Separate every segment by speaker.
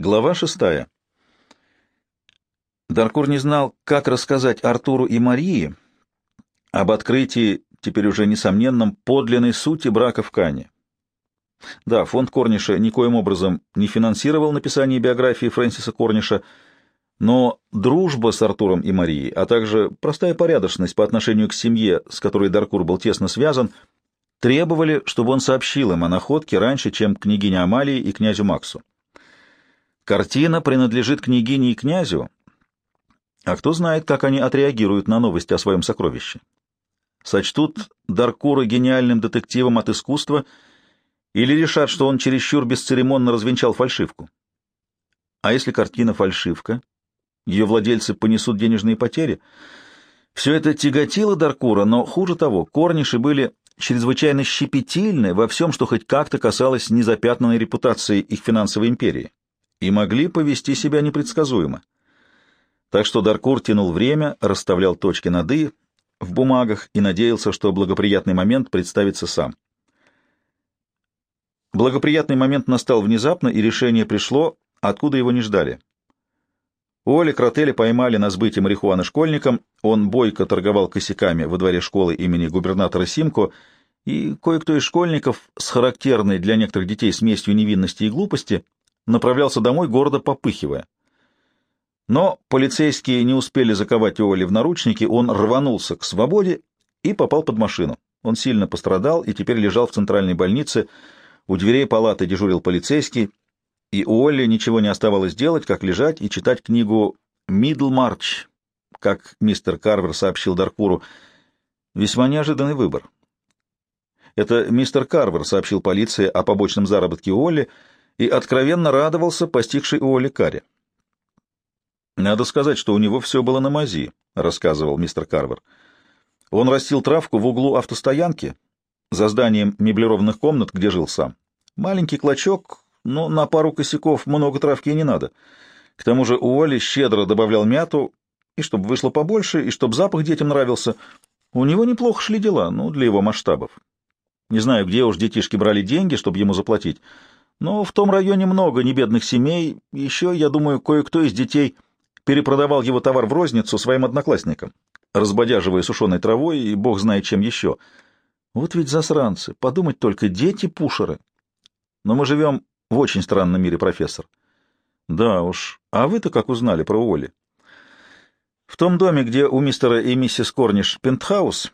Speaker 1: Глава шестая. Даркур не знал, как рассказать Артуру и Марии об открытии, теперь уже несомненном, подлинной сути брака в Кане. Да, фонд Корниша никоим образом не финансировал написание биографии Фрэнсиса Корниша, но дружба с Артуром и Марией, а также простая порядочность по отношению к семье, с которой Даркур был тесно связан, требовали, чтобы он сообщил им о находке раньше, чем княгине Амалии и князю Максу. Картина принадлежит княгине и князю, а кто знает, как они отреагируют на новость о своем сокровище. Сочтут Даркура гениальным детективом от искусства или решат, что он чересчур бесцеремонно развенчал фальшивку. А если картина фальшивка, ее владельцы понесут денежные потери. Все это тяготило Даркура, но хуже того, корниши были чрезвычайно щепетильны во всем, что хоть как-то касалось незапятнанной репутации их финансовой империи и могли повести себя непредсказуемо. Так что Даркур тянул время, расставлял точки над «и» в бумагах и надеялся, что благоприятный момент представится сам. Благоприятный момент настал внезапно, и решение пришло, откуда его не ждали. Оли Кротели поймали на сбытии марихуаны школьникам, он бойко торговал косяками во дворе школы имени губернатора Симко, и кое-кто из школьников с характерной для некоторых детей смесью невинности и глупости направлялся домой, гордо попыхивая. Но полицейские не успели заковать Оли в наручники, он рванулся к свободе и попал под машину. Он сильно пострадал и теперь лежал в центральной больнице. У дверей палаты дежурил полицейский, и у Олли ничего не оставалось делать, как лежать и читать книгу «Мидлмарч», как мистер Карвер сообщил Даркуру. Весьма неожиданный выбор. Это мистер Карвер сообщил полиции о побочном заработке Олли, и откровенно радовался постигшей Уолли каре. «Надо сказать, что у него все было на мази», — рассказывал мистер Карвер. «Он растил травку в углу автостоянки, за зданием меблированных комнат, где жил сам. Маленький клочок, но на пару косяков много травки и не надо. К тому же Уолли щедро добавлял мяту, и чтобы вышло побольше, и чтобы запах детям нравился. У него неплохо шли дела, ну, для его масштабов. Не знаю, где уж детишки брали деньги, чтобы ему заплатить, но в том районе много небедных семей, еще, я думаю, кое-кто из детей перепродавал его товар в розницу своим одноклассникам, разбодяживая сушеной травой и бог знает чем еще. Вот ведь засранцы, подумать только, дети-пушеры. Но мы живем в очень странном мире, профессор. Да уж, а вы-то как узнали про Уолли? В том доме, где у мистера и миссис Корниш пентхаус,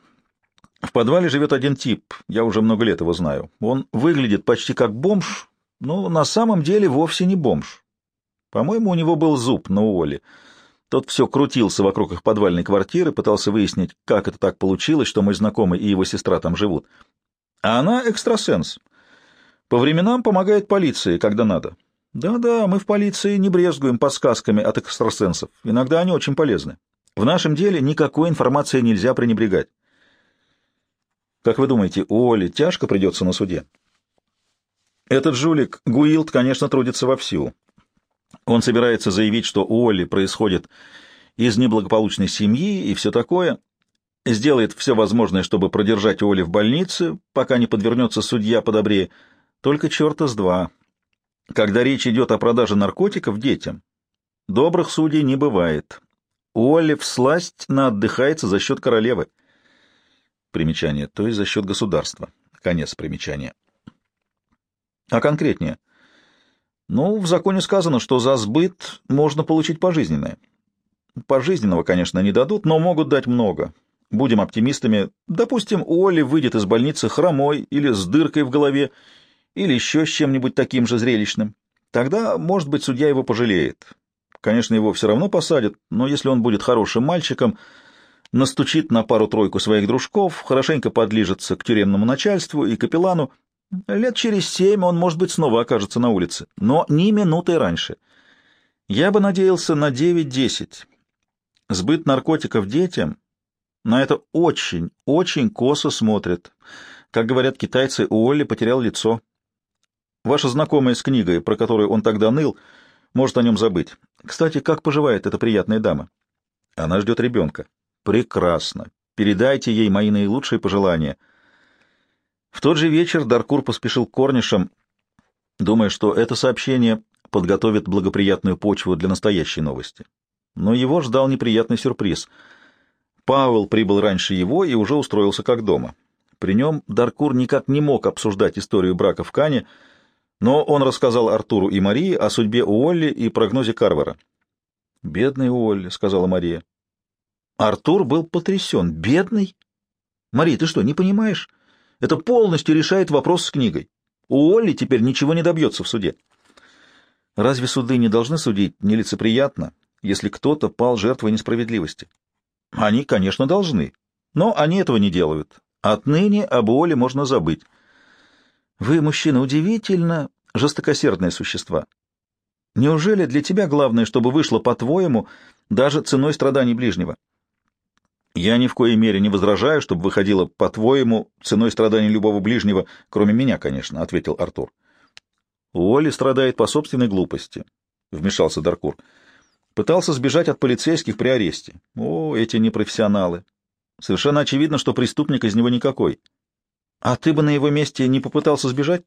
Speaker 1: в подвале живет один тип, я уже много лет его знаю. Он выглядит почти как бомж, но на самом деле вовсе не бомж. По-моему, у него был зуб на уволе. Тот все крутился вокруг их подвальной квартиры, пытался выяснить, как это так получилось, что мой знакомый и его сестра там живут. А она экстрасенс. По временам помогает полиции, когда надо. Да-да, мы в полиции не брезгуем подсказками от экстрасенсов. Иногда они очень полезны. В нашем деле никакой информации нельзя пренебрегать. Как вы думаете, у Оли тяжко придется на суде? Этот жулик Гуилд, конечно, трудится вовсю. Он собирается заявить, что у Олли происходит из неблагополучной семьи и все такое, сделает все возможное, чтобы продержать Олли в больнице, пока не подвернется судья подобрее, только черта с два. Когда речь идет о продаже наркотиков детям, добрых судей не бывает. Олли всласть наотдыхается за счет королевы. Примечание, то есть за счет государства. Конец примечания. А конкретнее? Ну, в законе сказано, что за сбыт можно получить пожизненное. Пожизненного, конечно, не дадут, но могут дать много. Будем оптимистами. Допустим, Оли выйдет из больницы хромой или с дыркой в голове, или еще с чем-нибудь таким же зрелищным. Тогда, может быть, судья его пожалеет. Конечно, его все равно посадят, но если он будет хорошим мальчиком, настучит на пару-тройку своих дружков, хорошенько подлижется к тюремному начальству и капеллану, Лет через семь он, может быть, снова окажется на улице, но ни минуты раньше. Я бы надеялся на девять-десять. Сбыт наркотиков детям на это очень, очень косо смотрят. Как говорят китайцы, Уолли потерял лицо. Ваша знакомая с книгой, про которую он тогда ныл, может о нем забыть. Кстати, как поживает эта приятная дама? Она ждет ребенка. Прекрасно. Передайте ей мои наилучшие пожелания — в тот же вечер Даркур поспешил к корнишам, думая, что это сообщение подготовит благоприятную почву для настоящей новости. Но его ждал неприятный сюрприз. Пауэлл прибыл раньше его и уже устроился как дома. При нем Даркур никак не мог обсуждать историю брака в Кане, но он рассказал Артуру и Марии о судьбе Уолли и прогнозе Карвера. «Бедный Уолли», — сказала Мария. Артур был потрясен. «Бедный? Мария, ты что, не понимаешь? Это полностью решает вопрос с книгой. У Олли теперь ничего не добьется в суде. Разве суды не должны судить нелицеприятно, если кто-то пал жертвой несправедливости? Они, конечно, должны, но они этого не делают. Отныне об Оле можно забыть. Вы, мужчина, удивительно жестокосердные существа. Неужели для тебя главное, чтобы вышло по-твоему, даже ценой страданий ближнего? Я ни в коей мере не возражаю, чтобы выходило по-твоему ценой страданий любого ближнего, кроме меня, конечно, — ответил Артур. Уолли страдает по собственной глупости, — вмешался Даркур. Пытался сбежать от полицейских при аресте. О, эти непрофессионалы. Совершенно очевидно, что преступник из него никакой. А ты бы на его месте не попытался сбежать?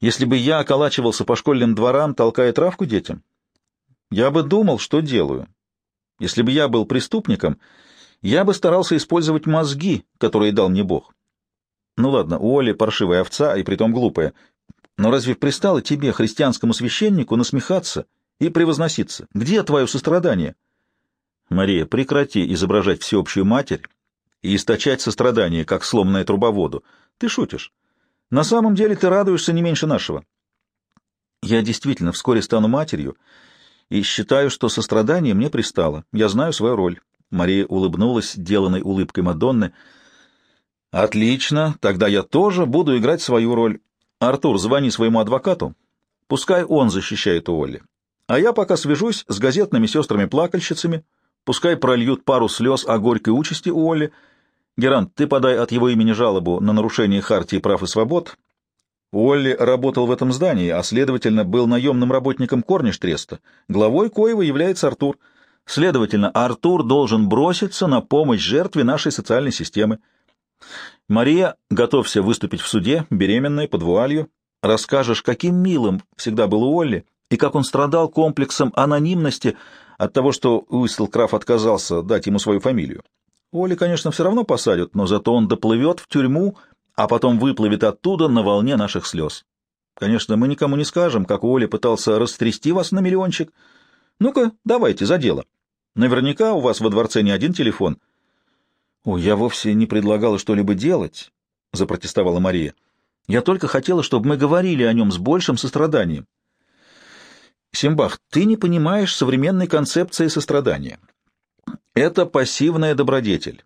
Speaker 1: Если бы я околачивался по школьным дворам, толкая травку детям, я бы думал, что делаю. Если бы я был преступником, я бы старался использовать мозги, которые дал мне Бог. Ну ладно, у Оли паршивая овца, и притом глупая. Но разве пристало тебе, христианскому священнику, насмехаться и превозноситься? Где твое сострадание? Мария, прекрати изображать всеобщую матерь и источать сострадание, как сломанное трубоводу. Ты шутишь. На самом деле ты радуешься не меньше нашего. Я действительно вскоре стану матерью и считаю, что сострадание мне пристало. Я знаю свою роль. Мария улыбнулась, деланной улыбкой Мадонны. «Отлично, тогда я тоже буду играть свою роль. Артур, звони своему адвокату. Пускай он защищает Уолли. А я пока свяжусь с газетными сестрами-плакальщицами. Пускай прольют пару слез о горькой участи Уолли. Герант, ты подай от его имени жалобу на нарушение Хартии прав и свобод. Уолли работал в этом здании, а, следовательно, был наемным работником Корниш-треста. Главой коего является Артур». Следовательно, Артур должен броситься на помощь жертве нашей социальной системы. Мария, готовься выступить в суде, беременная, под вуалью. Расскажешь, каким милым всегда был Уолли, и как он страдал комплексом анонимности от того, что Уистлкраф отказался дать ему свою фамилию. Уолли, конечно, все равно посадят, но зато он доплывет в тюрьму, а потом выплывет оттуда на волне наших слез. Конечно, мы никому не скажем, как Уолли пытался растрясти вас на миллиончик, — ну-ка, давайте, за дело. Наверняка у вас во дворце не один телефон. — Ой, я вовсе не предлагала что-либо делать, — запротестовала Мария. — Я только хотела, чтобы мы говорили о нем с большим состраданием. — Симбах, ты не понимаешь современной концепции сострадания. Это пассивная добродетель.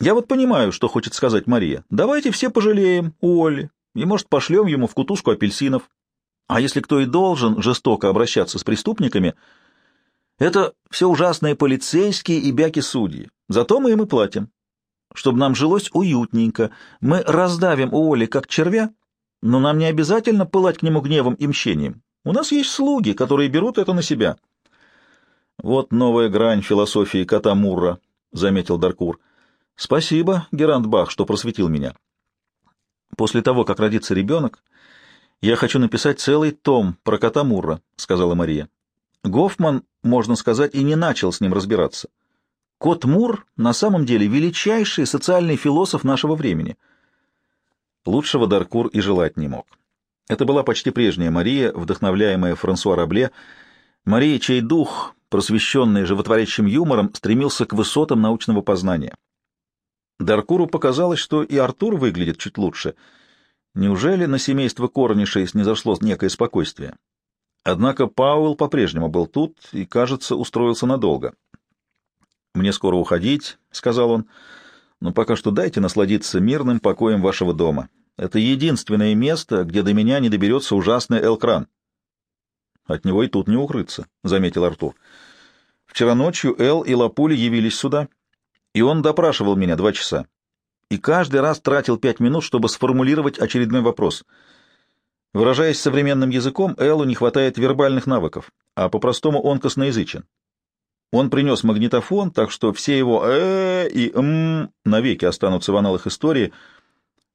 Speaker 1: Я вот понимаю, что хочет сказать Мария. Давайте все пожалеем Уолли, и, может, пошлем ему в кутузку апельсинов. А если кто и должен жестоко обращаться с преступниками, это все ужасные полицейские и бяки-судьи. Зато мы им и платим. Чтобы нам жилось уютненько, мы раздавим у Оли как червя, но нам не обязательно пылать к нему гневом и мщением. У нас есть слуги, которые берут это на себя. Вот новая грань философии кота Мурра, — заметил Даркур. Спасибо, Герант Бах, что просветил меня. После того, как родится ребенок, «Я хочу написать целый том про кота Мурра», — сказала Мария. Гофман, можно сказать, и не начал с ним разбираться. Кот Мур на самом деле величайший социальный философ нашего времени. Лучшего Даркур и желать не мог. Это была почти прежняя Мария, вдохновляемая Франсуа Рабле, Мария, чей дух, просвещенный животворящим юмором, стремился к высотам научного познания. Даркуру показалось, что и Артур выглядит чуть лучше — Неужели на семейство Корнишей снизошло некое спокойствие? Однако Пауэлл по-прежнему был тут и, кажется, устроился надолго. «Мне скоро уходить», — сказал он, — «но пока что дайте насладиться мирным покоем вашего дома. Это единственное место, где до меня не доберется ужасный Элкран». «От него и тут не укрыться», — заметил Артур. «Вчера ночью Эл и Лапули явились сюда, и он допрашивал меня два часа и каждый раз тратил пять минут, чтобы сформулировать очередной вопрос. Выражаясь современным языком, Эллу не хватает вербальных навыков, а по-простому он косноязычен. Он принес магнитофон, так что все его «э» и «м» навеки останутся в аналах истории.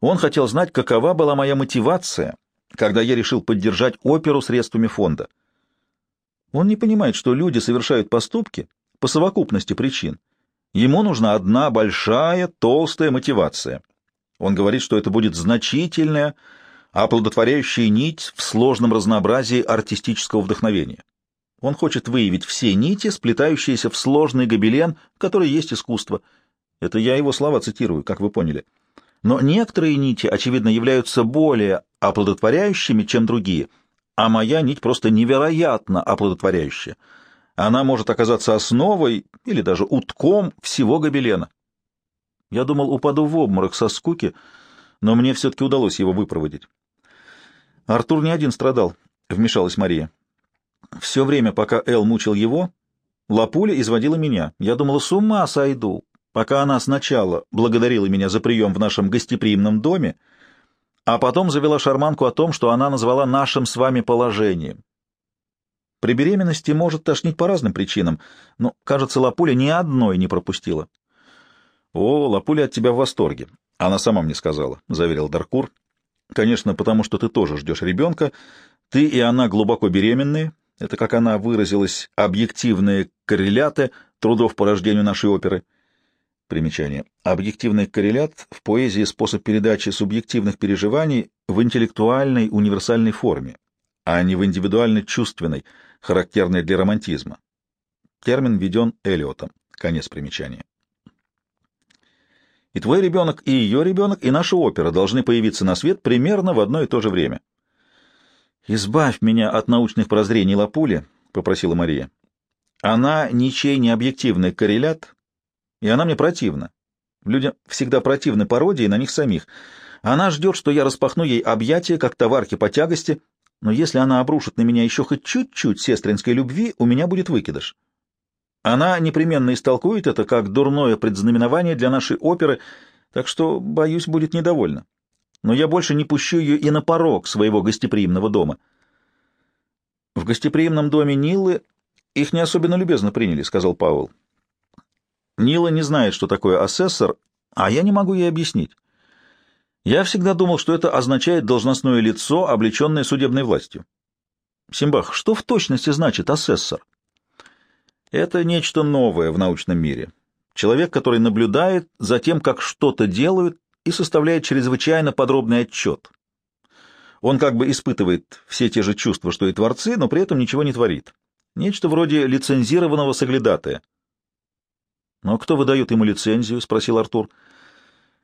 Speaker 1: Он хотел знать, какова была моя мотивация когда я решил поддержать оперу средствами фонда. Он не понимает, что люди совершают поступки по совокупности причин. Ему нужна одна большая, толстая мотивация. Он говорит, что это будет значительная, оплодотворяющая нить в сложном разнообразии артистического вдохновения. Он хочет выявить все нити, сплетающиеся в сложный гобелен, который есть искусство. Это я его слова цитирую, как вы поняли. Но некоторые нити, очевидно, являются более оплодотворяющими, чем другие, а моя нить просто невероятно оплодотворяющая. Она может оказаться основой или даже утком всего гобелена. Я думал, упаду в обморок со скуки, но мне все-таки удалось его выпроводить. Артур не один страдал, — вмешалась Мария. Все время, пока Эл мучил его, Лапуля изводила меня. Я думала, с ума сойду, пока она сначала благодарила меня за прием в нашем гостеприимном доме, а потом завела шарманку о том, что она назвала нашим с вами положением. При беременности может тошнить по разным причинам, но, кажется, Лапуля ни одной не пропустила. — О, Лапуля от тебя в восторге. Она сама мне сказала, — заверил Даркур. — Конечно, потому что ты тоже ждешь ребенка. Ты и она глубоко беременные. Это, как она выразилась, объективные корреляты трудов по рождению нашей оперы — Примечание. Объективный коррелят в поэзии способ передачи субъективных переживаний в интеллектуальной универсальной форме, а не в индивидуально-чувственной, характерной для романтизма. Термин введен Элиотом. Конец примечания. И твой ребенок, и ее ребенок, и наша опера должны появиться на свет примерно в одно и то же время. «Избавь меня от научных прозрений Лапули», — попросила Мария. «Она ничей не объективный коррелят, и она мне противна. Людям всегда противны пародии на них самих. Она ждет, что я распахну ей объятия, как товарки по тягости, но если она обрушит на меня еще хоть чуть-чуть сестринской любви, у меня будет выкидыш. Она непременно истолкует это как дурное предзнаменование для нашей оперы, так что, боюсь, будет недовольна. Но я больше не пущу ее и на порог своего гостеприимного дома. В гостеприимном доме Нилы их не особенно любезно приняли, — сказал Пауэлл. Нила не знает, что такое асессор, а я не могу ей объяснить. Я всегда думал, что это означает должностное лицо, облеченное судебной властью. Симбах, что в точности значит асессор? Это нечто новое в научном мире. Человек, который наблюдает за тем, как что-то делают, и составляет чрезвычайно подробный отчет. Он как бы испытывает все те же чувства, что и творцы, но при этом ничего не творит. Нечто вроде лицензированного соглядатая. «Но кто выдает ему лицензию?» — спросил Артур.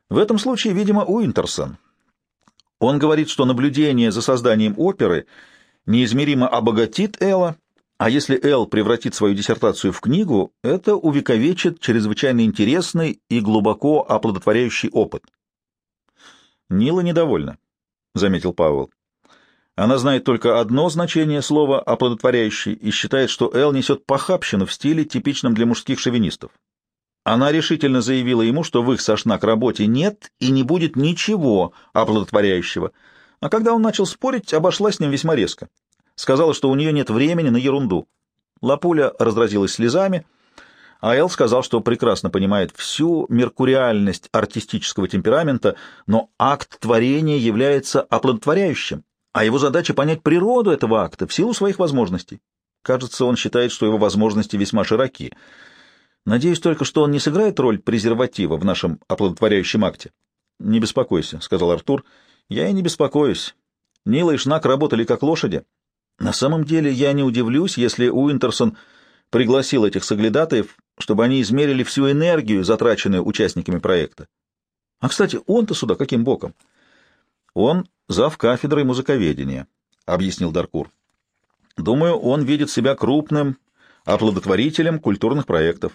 Speaker 1: «В этом случае, видимо, Уинтерсон. Он говорит, что наблюдение за созданием оперы неизмеримо обогатит Элла, а если Эл превратит свою диссертацию в книгу, это увековечит чрезвычайно интересный и глубоко оплодотворяющий опыт». «Нила недовольна», — заметил Пауэлл. Она знает только одно значение слова «оплодотворяющий» и считает, что Эл несет похабщину в стиле, типичном для мужских шовинистов. Она решительно заявила ему, что в их сошнак работе нет и не будет ничего оплодотворяющего. А когда он начал спорить, обошла с ним весьма резко. Сказала, что у нее нет времени на ерунду. Лапуля разразилась слезами, а Эл сказал, что прекрасно понимает всю меркуриальность артистического темперамента, но акт творения является оплодотворяющим, а его задача понять природу этого акта в силу своих возможностей. Кажется, он считает, что его возможности весьма широки — Надеюсь только, что он не сыграет роль презерватива в нашем оплодотворяющем акте. — Не беспокойся, — сказал Артур. — Я и не беспокоюсь. Нила и Шнак работали как лошади. На самом деле я не удивлюсь, если Уинтерсон пригласил этих соглядатаев, чтобы они измерили всю энергию, затраченную участниками проекта. А, кстати, он-то сюда каким боком? — Он зав кафедрой музыковедения, — объяснил Даркур. — Думаю, он видит себя крупным оплодотворителем культурных проектов.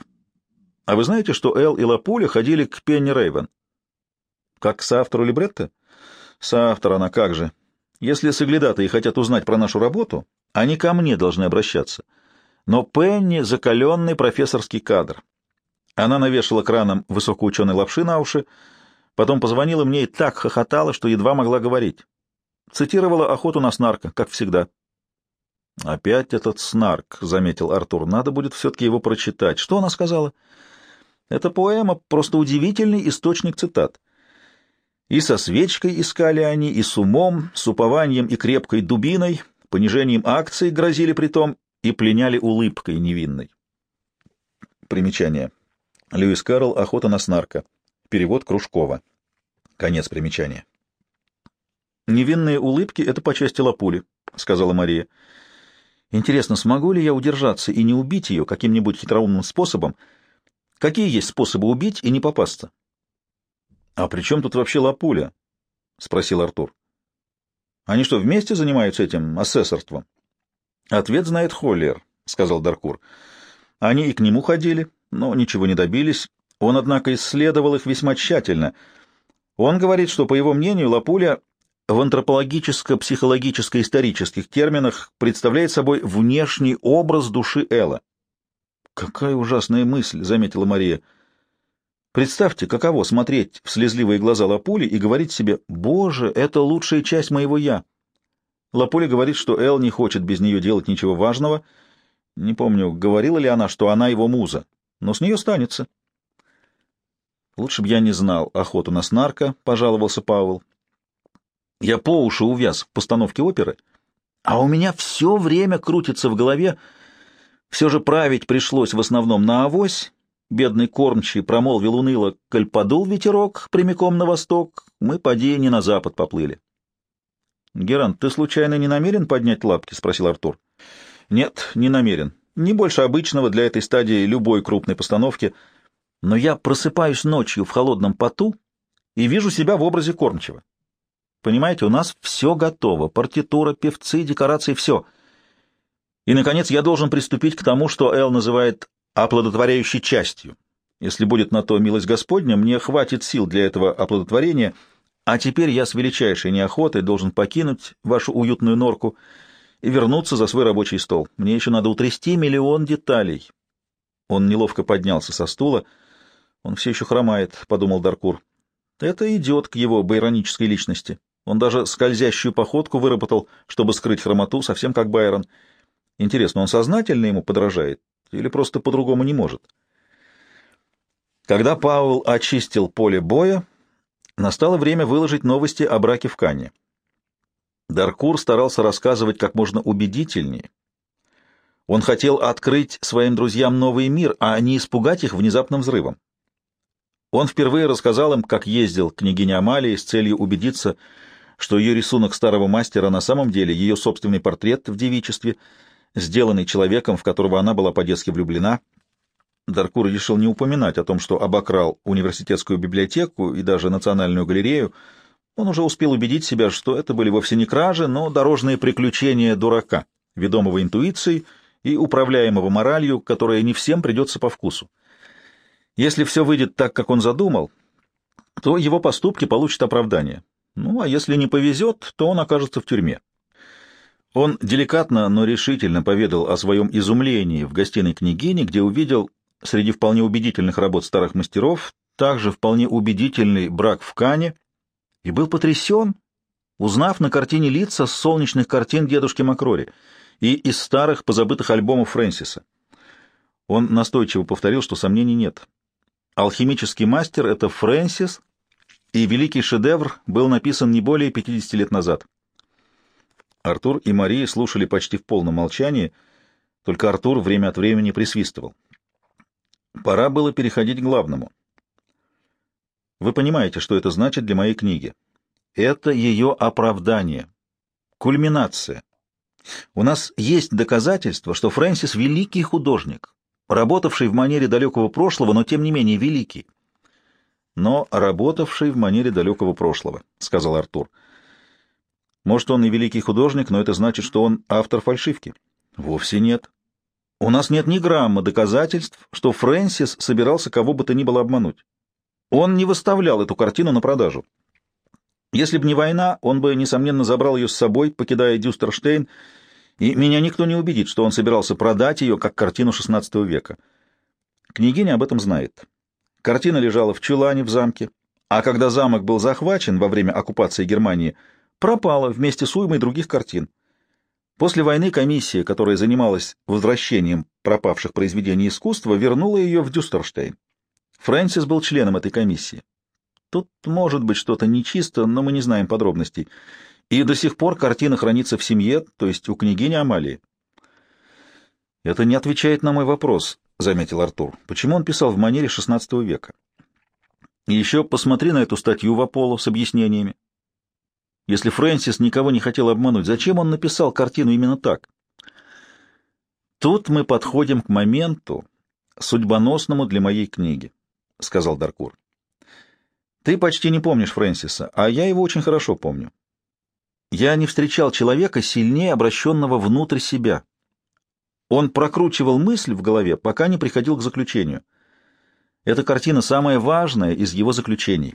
Speaker 1: А вы знаете, что Эл и Лапуля ходили к Пенни Рейвен? Как к соавтору либретто? Соавтор она как же. Если соглядатые хотят узнать про нашу работу, они ко мне должны обращаться. Но Пенни — закаленный профессорский кадр. Она навешала краном высокоученой лапши на уши, потом позвонила мне и так хохотала, что едва могла говорить. Цитировала охоту на снарка, как всегда. «Опять этот снарк», — заметил Артур. «Надо будет все-таки его прочитать. Что она сказала?» Эта поэма — просто удивительный источник цитат. И со свечкой искали они, и с умом, с упованием и крепкой дубиной, понижением акций грозили притом и пленяли улыбкой невинной. Примечание. Льюис Карл «Охота на снарка». Перевод Кружкова. Конец примечания. «Невинные улыбки — это по части лапули», — сказала Мария. «Интересно, смогу ли я удержаться и не убить ее каким-нибудь хитроумным способом? Какие есть способы убить и не попасться?» «А при чем тут вообще лапуля?» — спросил Артур. «Они что, вместе занимаются этим асессорством?» «Ответ знает Холлер», — сказал Даркур. «Они и к нему ходили, но ничего не добились. Он, однако, исследовал их весьма тщательно. Он говорит, что, по его мнению, Лапуля в антропологическо-психологическо-исторических терминах представляет собой внешний образ души Элла. «Какая ужасная мысль!» — заметила Мария. «Представьте, каково смотреть в слезливые глаза Лапули и говорить себе «Боже, это лучшая часть моего «я». Лапуля говорит, что Эл не хочет без нее делать ничего важного. Не помню, говорила ли она, что она его муза, но с нее станется. Лучше бы я не знал охоту на снарка, — пожаловался Пауэлл. Я по уши увяз в постановке оперы, а у меня все время крутится в голове. Все же править пришлось в основном на авось. Бедный кормчий промолвил уныло, коль подул ветерок прямиком на восток, мы, поди, не на запад поплыли. — Герант, ты случайно не намерен поднять лапки? — спросил Артур. — Нет, не намерен. Не больше обычного для этой стадии любой крупной постановки — но я просыпаюсь ночью в холодном поту и вижу себя в образе кормчего. Понимаете, у нас все готово, партитура, певцы, декорации, все. И, наконец, я должен приступить к тому, что Эл называет оплодотворяющей частью. Если будет на то милость Господня, мне хватит сил для этого оплодотворения, а теперь я с величайшей неохотой должен покинуть вашу уютную норку и вернуться за свой рабочий стол. Мне еще надо утрясти миллион деталей. Он неловко поднялся со стула, — он все еще хромает, — подумал Даркур. Это идет к его байронической личности. Он даже скользящую походку выработал, чтобы скрыть хромоту, совсем как Байрон. Интересно, он сознательно ему подражает или просто по-другому не может? Когда Пауэлл очистил поле боя, настало время выложить новости о браке в Кане. Даркур старался рассказывать как можно убедительнее. Он хотел открыть своим друзьям новый мир, а не испугать их внезапным взрывом. Он впервые рассказал им, как ездил к княгине Амалии с целью убедиться, что ее рисунок старого мастера на самом деле ее собственный портрет в девичестве, сделанный человеком, в которого она была по-детски влюблена. Даркур решил не упоминать о том, что обокрал университетскую библиотеку и даже национальную галерею. Он уже успел убедить себя, что это были вовсе не кражи, но дорожные приключения дурака, ведомого интуицией и управляемого моралью, которая не всем придется по вкусу. Если все выйдет так, как он задумал, то его поступки получат оправдание. Ну, а если не повезет, то он окажется в тюрьме. Он деликатно, но решительно поведал о своем изумлении в гостиной княгини, где увидел среди вполне убедительных работ старых мастеров также вполне убедительный брак в Кане, и был потрясен, узнав на картине лица с солнечных картин дедушки Макрори и из старых позабытых альбомов Фрэнсиса. Он настойчиво повторил, что сомнений нет. Алхимический мастер — это Фрэнсис, и великий шедевр был написан не более 50 лет назад. Артур и Мария слушали почти в полном молчании, только Артур время от времени присвистывал. Пора было переходить к главному. Вы понимаете, что это значит для моей книги? Это ее оправдание, кульминация. У нас есть доказательства, что Фрэнсис — великий художник, работавший в манере далекого прошлого, но тем не менее великий. Но работавший в манере далекого прошлого, — сказал Артур. Может, он и великий художник, но это значит, что он автор фальшивки? Вовсе нет. У нас нет ни грамма доказательств, что Фрэнсис собирался кого бы то ни было обмануть. Он не выставлял эту картину на продажу. Если бы не война, он бы, несомненно, забрал ее с собой, покидая Дюстерштейн, и меня никто не убедит, что он собирался продать ее как картину XVI века. Княгиня об этом знает. Картина лежала в чулане в замке, а когда замок был захвачен во время оккупации Германии, пропала вместе с уймой других картин. После войны комиссия, которая занималась возвращением пропавших произведений искусства, вернула ее в Дюстерштейн. Фрэнсис был членом этой комиссии. Тут может быть что-то нечисто, но мы не знаем подробностей. И до сих пор картина хранится в семье, то есть у княгини Амалии. «Это не отвечает на мой вопрос», — заметил Артур. «Почему он писал в манере XVI века?» «И еще посмотри на эту статью в Аполло с объяснениями. Если Фрэнсис никого не хотел обмануть, зачем он написал картину именно так?» «Тут мы подходим к моменту, судьбоносному для моей книги», — сказал Даркур. «Ты почти не помнишь Фрэнсиса, а я его очень хорошо помню. Я не встречал человека, сильнее обращенного внутрь себя». Он прокручивал мысль в голове, пока не приходил к заключению. Эта картина самая важная из его заключений.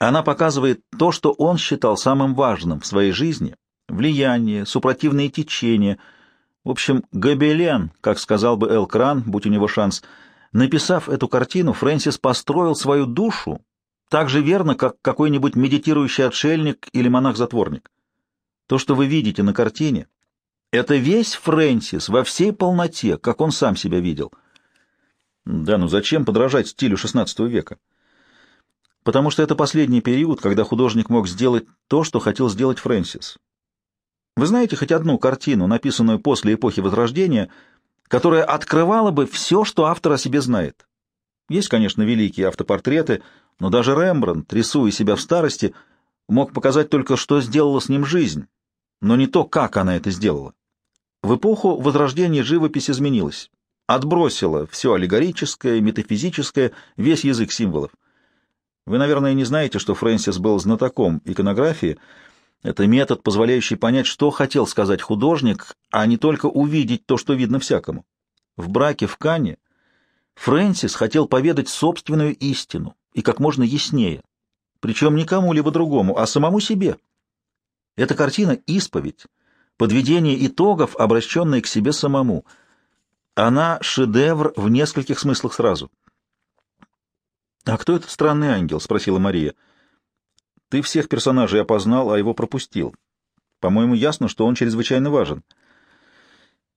Speaker 1: Она показывает то, что он считал самым важным в своей жизни — влияние, супротивные течения. В общем, Гобелен, как сказал бы Эл Кран, будь у него шанс. Написав эту картину, Фрэнсис построил свою душу так же верно, как какой-нибудь медитирующий отшельник или монах-затворник. То, что вы видите на картине — это весь Фрэнсис во всей полноте, как он сам себя видел. Да, ну зачем подражать стилю XVI века? Потому что это последний период, когда художник мог сделать то, что хотел сделать Фрэнсис. Вы знаете хоть одну картину, написанную после эпохи Возрождения, которая открывала бы все, что автор о себе знает? Есть, конечно, великие автопортреты, но даже Рембрандт, рисуя себя в старости, мог показать только, что сделала с ним жизнь, но не то, как она это сделала. В эпоху Возрождения живопись изменилась, отбросила все аллегорическое, метафизическое, весь язык символов. Вы, наверное, не знаете, что Фрэнсис был знатоком иконографии. Это метод, позволяющий понять, что хотел сказать художник, а не только увидеть то, что видно всякому. В браке в Кане Фрэнсис хотел поведать собственную истину и как можно яснее, причем не кому-либо другому, а самому себе. Эта картина — исповедь, подведение итогов, обращенное к себе самому. Она — шедевр в нескольких смыслах сразу. «А кто этот странный ангел?» — спросила Мария. «Ты всех персонажей опознал, а его пропустил. По-моему, ясно, что он чрезвычайно важен.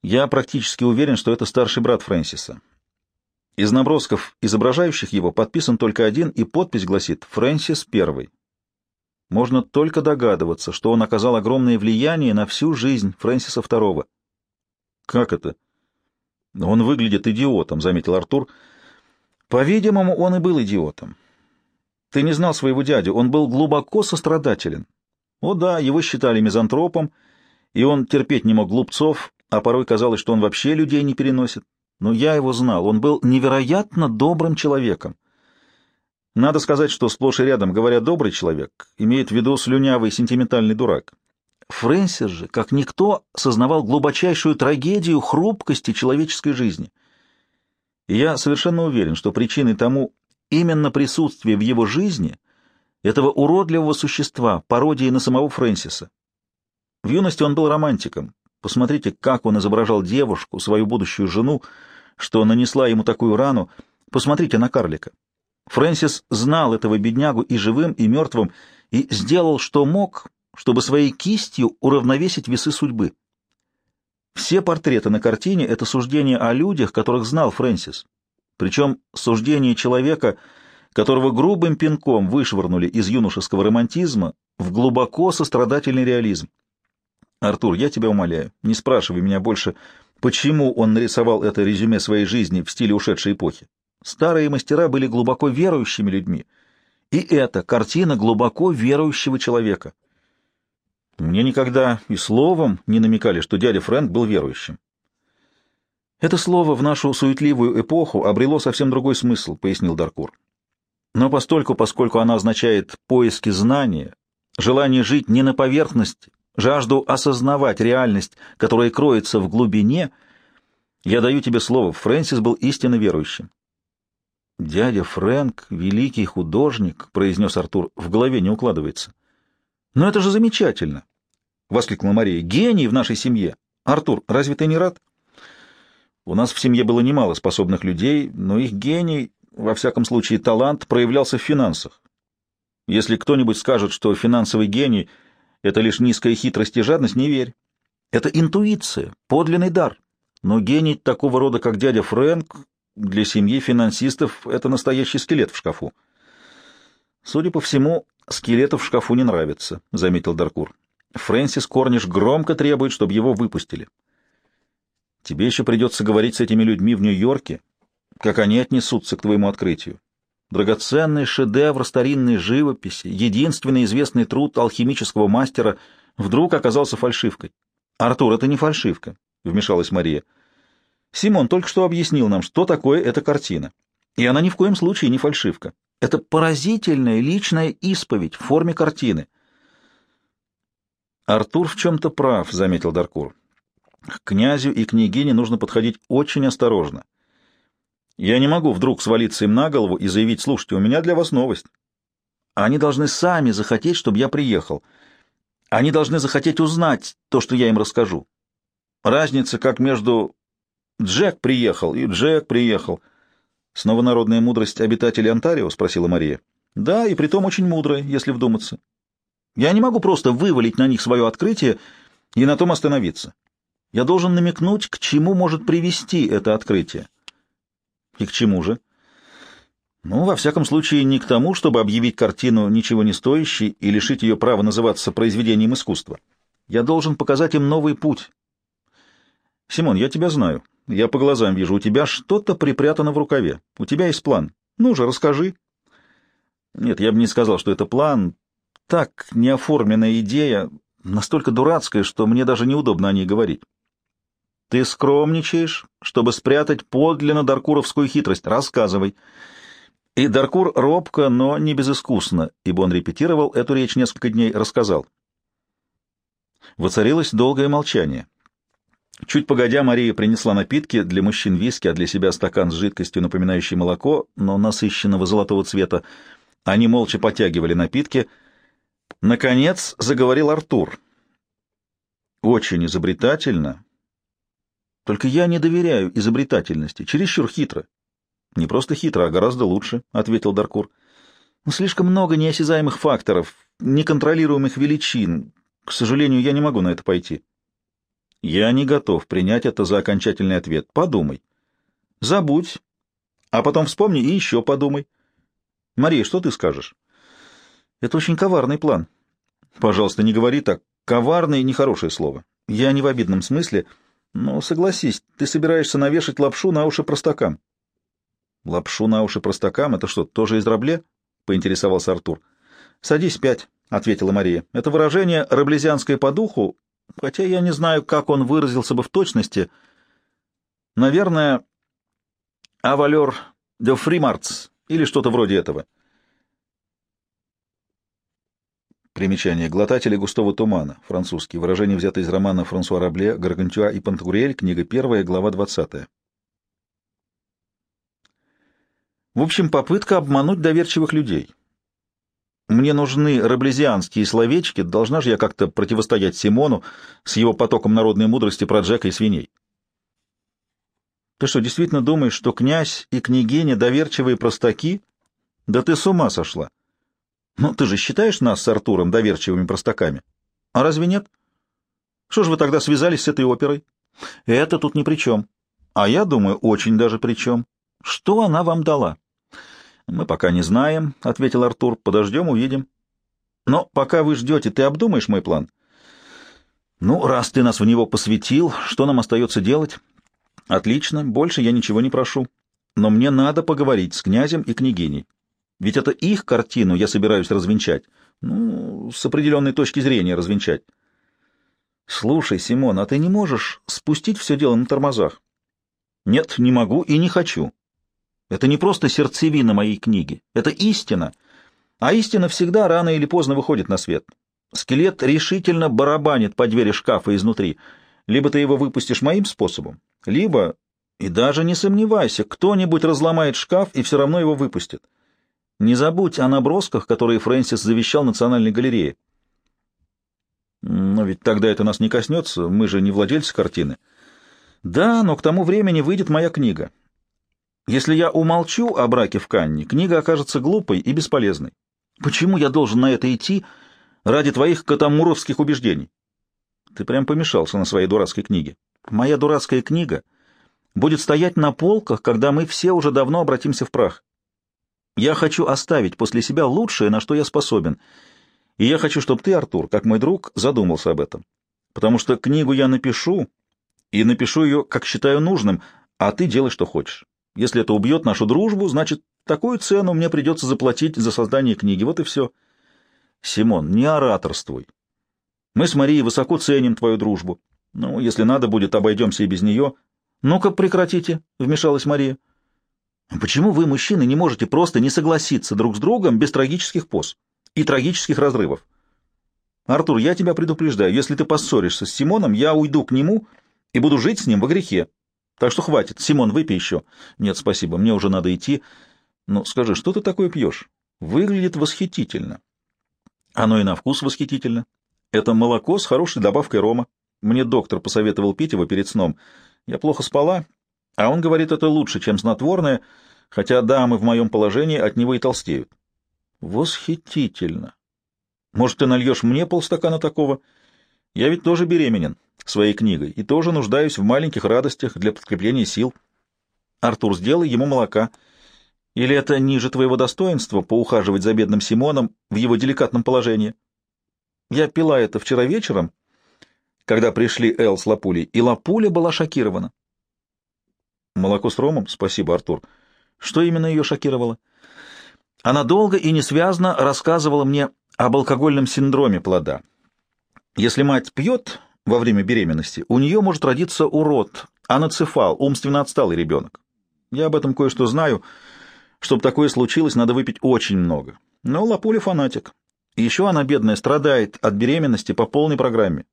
Speaker 1: Я практически уверен, что это старший брат Фрэнсиса. Из набросков, изображающих его, подписан только один, и подпись гласит «Фрэнсис I». Можно только догадываться, что он оказал огромное влияние на всю жизнь Фрэнсиса II. «Как это?» «Он выглядит идиотом», — заметил Артур. «По-видимому, он и был идиотом. Ты не знал своего дядю, он был глубоко сострадателен. О да, его считали мизантропом, и он терпеть не мог глупцов, а порой казалось, что он вообще людей не переносит. Но я его знал, он был невероятно добрым человеком. Надо сказать, что сплошь и рядом, говоря «добрый человек», имеет в виду слюнявый сентиментальный дурак. Фрэнсис же, как никто, сознавал глубочайшую трагедию хрупкости человеческой жизни. Я совершенно уверен, что причиной тому именно присутствие в его жизни этого уродливого существа, пародии на самого Фрэнсиса. В юности он был романтиком. Посмотрите, как он изображал девушку, свою будущую жену, что нанесла ему такую рану. Посмотрите на карлика. Фрэнсис знал этого беднягу и живым, и мертвым, и сделал, что мог, чтобы своей кистью уравновесить весы судьбы. Все портреты на картине — это суждение о людях, которых знал Фрэнсис. Причем суждение человека, которого грубым пинком вышвырнули из юношеского романтизма в глубоко сострадательный реализм. Артур, я тебя умоляю, не спрашивай меня больше, почему он нарисовал это резюме своей жизни в стиле ушедшей эпохи. Старые мастера были глубоко верующими людьми, и это картина глубоко верующего человека. Мне никогда и словом не намекали, что дядя Фрэнк был верующим. Это слово в нашу суетливую эпоху обрело совсем другой смысл, пояснил Даркур. Но постольку, поскольку она означает поиски знания, желание жить не на поверхности, жажду осознавать реальность, которая кроется в глубине, я даю тебе слово, Фрэнсис был истинно верующим. «Дядя Фрэнк — великий художник», — произнес Артур, — «в голове не укладывается». «Но это же замечательно!» — воскликнула Мария. «Гений в нашей семье! Артур, разве ты не рад?» «У нас в семье было немало способных людей, но их гений, во всяком случае талант, проявлялся в финансах. Если кто-нибудь скажет, что финансовый гений — это лишь низкая хитрость и жадность, не верь. Это интуиция, подлинный дар. Но гений такого рода, как дядя Фрэнк, для семьи финансистов это настоящий скелет в шкафу. Судя по всему, скелету в шкафу не нравится, — заметил Даркур. Фрэнсис Корниш громко требует, чтобы его выпустили. Тебе еще придется говорить с этими людьми в Нью-Йорке, как они отнесутся к твоему открытию. Драгоценный шедевр старинной живописи, единственный известный труд алхимического мастера, вдруг оказался фальшивкой. «Артур, это не фальшивка», — вмешалась Мария. «Симон только что объяснил нам, что такое эта картина. И она ни в коем случае не фальшивка. Это поразительная личная исповедь в форме картины». «Артур в чем-то прав», — заметил Даркур. «К князю и княгине нужно подходить очень осторожно. Я не могу вдруг свалиться им на голову и заявить, слушайте, у меня для вас новость. Они должны сами захотеть, чтобы я приехал. Они должны захотеть узнать то, что я им расскажу. Разница как между «Джек приехал» и «Джек приехал». Снова народная мудрость обитателей Онтарио, — спросила Мария. Да, и притом очень мудрая, если вдуматься. Я не могу просто вывалить на них свое открытие и на том остановиться. Я должен намекнуть, к чему может привести это открытие. И к чему же? Ну, во всяком случае, не к тому, чтобы объявить картину ничего не стоящей и лишить ее права называться произведением искусства. Я должен показать им новый путь. Симон, я тебя знаю. Я по глазам вижу, у тебя что-то припрятано в рукаве. У тебя есть план. Ну же, расскажи. Нет, я бы не сказал, что это план. Так, неоформленная идея, настолько дурацкая, что мне даже неудобно о ней говорить. Ты скромничаешь, чтобы спрятать подлинно даркуровскую хитрость. Рассказывай. И Даркур робко, но не безыскусно, ибо он репетировал эту речь несколько дней, рассказал. Воцарилось долгое молчание. Чуть погодя, Мария принесла напитки, для мужчин виски, а для себя стакан с жидкостью, напоминающей молоко, но насыщенного золотого цвета. Они молча потягивали напитки. Наконец заговорил Артур. Очень изобретательно только я не доверяю изобретательности. Чересчур хитро. — Не просто хитро, а гораздо лучше, — ответил Даркур. — Слишком много неосязаемых факторов, неконтролируемых величин. К сожалению, я не могу на это пойти. — Я не готов принять это за окончательный ответ. Подумай. — Забудь. А потом вспомни и еще подумай. — Мария, что ты скажешь? — Это очень коварный план. — Пожалуйста, не говори так. Коварный — нехорошее слово. Я не в обидном смысле — ну, согласись, ты собираешься навешать лапшу на уши простакам. Лапшу на уши простакам — это что, тоже из рабле? — поинтересовался Артур. — Садись пять, — ответила Мария. — Это выражение раблезианское по духу, хотя я не знаю, как он выразился бы в точности. Наверное, «авалер де фримарц» или что-то вроде этого. — Примечание. Глотатели густого тумана. Французский. Выражение взято из романа Франсуа Рабле «Гаргантюа и Пантагрюэль», книга 1, глава 20. В общем, попытка обмануть доверчивых людей. Мне нужны раблезианские словечки, должна же я как-то противостоять Симону с его потоком народной мудрости про Джека и свиней. Ты что, действительно думаешь, что князь и княгиня доверчивые простаки? Да ты с ума сошла! Ну, ты же считаешь нас с Артуром доверчивыми простаками? А разве нет? Что же вы тогда связались с этой оперой? Это тут ни при чем. А я думаю, очень даже при чем. Что она вам дала? Мы пока не знаем, — ответил Артур. Подождем, увидим. Но пока вы ждете, ты обдумаешь мой план? Ну, раз ты нас в него посвятил, что нам остается делать? Отлично, больше я ничего не прошу. Но мне надо поговорить с князем и княгиней. Ведь это их картину я собираюсь развенчать. Ну, с определенной точки зрения развенчать. Слушай, Симон, а ты не можешь спустить все дело на тормозах? Нет, не могу и не хочу. Это не просто сердцевина моей книги. Это истина. А истина всегда рано или поздно выходит на свет. Скелет решительно барабанит по двери шкафа изнутри. Либо ты его выпустишь моим способом, либо, и даже не сомневайся, кто-нибудь разломает шкаф и все равно его выпустит. Не забудь о набросках, которые Фрэнсис завещал Национальной галерее. Но ведь тогда это нас не коснется, мы же не владельцы картины. Да, но к тому времени выйдет моя книга. Если я умолчу о браке в Канне, книга окажется глупой и бесполезной. Почему я должен на это идти ради твоих катамуровских убеждений? Ты прям помешался на своей дурацкой книге. Моя дурацкая книга будет стоять на полках, когда мы все уже давно обратимся в прах. Я хочу оставить после себя лучшее, на что я способен. И я хочу, чтобы ты, Артур, как мой друг, задумался об этом. Потому что книгу я напишу, и напишу ее, как считаю нужным, а ты делай, что хочешь. Если это убьет нашу дружбу, значит, такую цену мне придется заплатить за создание книги. Вот и все. Симон, не ораторствуй. Мы с Марией высоко ценим твою дружбу. Ну, если надо будет, обойдемся и без нее. Ну-ка, прекратите, — вмешалась Мария. Почему вы, мужчины, не можете просто не согласиться друг с другом без трагических поз и трагических разрывов? Артур, я тебя предупреждаю, если ты поссоришься с Симоном, я уйду к нему и буду жить с ним во грехе. Так что хватит. Симон, выпей еще. Нет, спасибо, мне уже надо идти. Ну, скажи, что ты такое пьешь? Выглядит восхитительно. Оно и на вкус восхитительно. Это молоко с хорошей добавкой рома. Мне доктор посоветовал пить его перед сном. Я плохо спала, а он говорит, это лучше, чем снотворное, хотя дамы в моем положении от него и толстеют. Восхитительно. Может, ты нальешь мне полстакана такого? Я ведь тоже беременен своей книгой и тоже нуждаюсь в маленьких радостях для подкрепления сил. Артур, сделай ему молока. Или это ниже твоего достоинства поухаживать за бедным Симоном в его деликатном положении? Я пила это вчера вечером, когда пришли Эл с Лапулей, и Лапуля была шокирована. Молоко с ромом? Спасибо, Артур. Что именно ее шокировало? Она долго и несвязно рассказывала мне об алкогольном синдроме плода. Если мать пьет во время беременности, у нее может родиться урод, аноцефал, умственно отсталый ребенок. Я об этом кое-что знаю. Чтобы такое случилось, надо выпить очень много. Но Лапуля фанатик. Еще она, бедная, страдает от беременности по полной программе.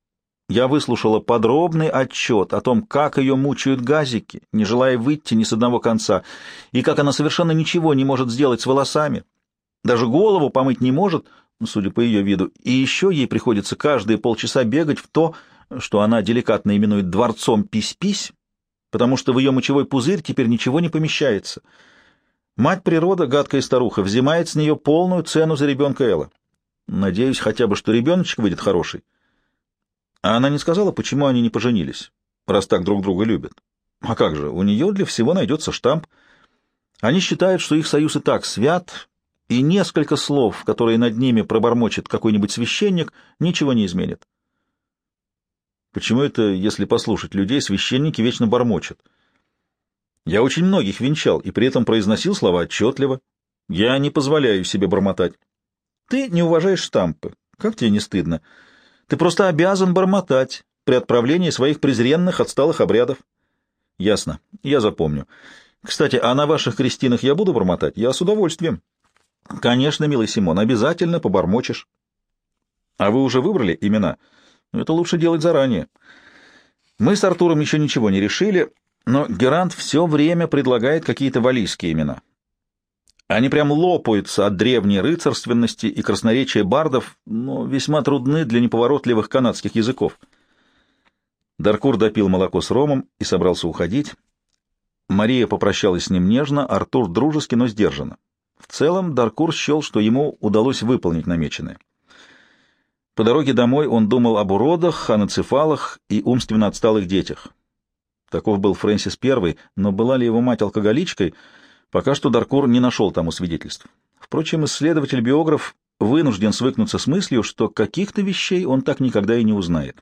Speaker 1: Я выслушала подробный отчет о том, как ее мучают газики, не желая выйти ни с одного конца, и как она совершенно ничего не может сделать с волосами. Даже голову помыть не может, судя по ее виду, и еще ей приходится каждые полчаса бегать в то, что она деликатно именует дворцом пись-пись, потому что в ее мочевой пузырь теперь ничего не помещается. Мать природа, гадкая старуха, взимает с нее полную цену за ребенка Элла. Надеюсь хотя бы, что ребеночек выйдет хороший. А она не сказала, почему они не поженились, раз так друг друга любят. А как же, у нее для всего найдется штамп. Они считают, что их союз и так свят, и несколько слов, которые над ними пробормочет какой-нибудь священник, ничего не изменит. Почему это, если послушать людей, священники вечно бормочут? Я очень многих венчал и при этом произносил слова отчетливо. Я не позволяю себе бормотать. Ты не уважаешь штампы. Как тебе не стыдно? — ты просто обязан бормотать при отправлении своих презренных отсталых обрядов. Ясно. Я запомню. Кстати, а на ваших крестинах я буду бормотать? Я с удовольствием. Конечно, милый Симон, обязательно побормочешь. А вы уже выбрали имена? Это лучше делать заранее. Мы с Артуром еще ничего не решили, но Герант все время предлагает какие-то валийские имена. Они прям лопаются от древней рыцарственности и красноречия бардов, но весьма трудны для неповоротливых канадских языков. Даркур допил молоко с ромом и собрался уходить. Мария попрощалась с ним нежно, Артур дружески, но сдержанно. В целом Даркур счел, что ему удалось выполнить намеченное. По дороге домой он думал об уродах, аноцефалах и умственно отсталых детях. Таков был Фрэнсис I, но была ли его мать алкоголичкой — Пока что Даркур не нашел тому свидетельств. Впрочем, исследователь-биограф вынужден свыкнуться с мыслью, что каких-то вещей он так никогда и не узнает.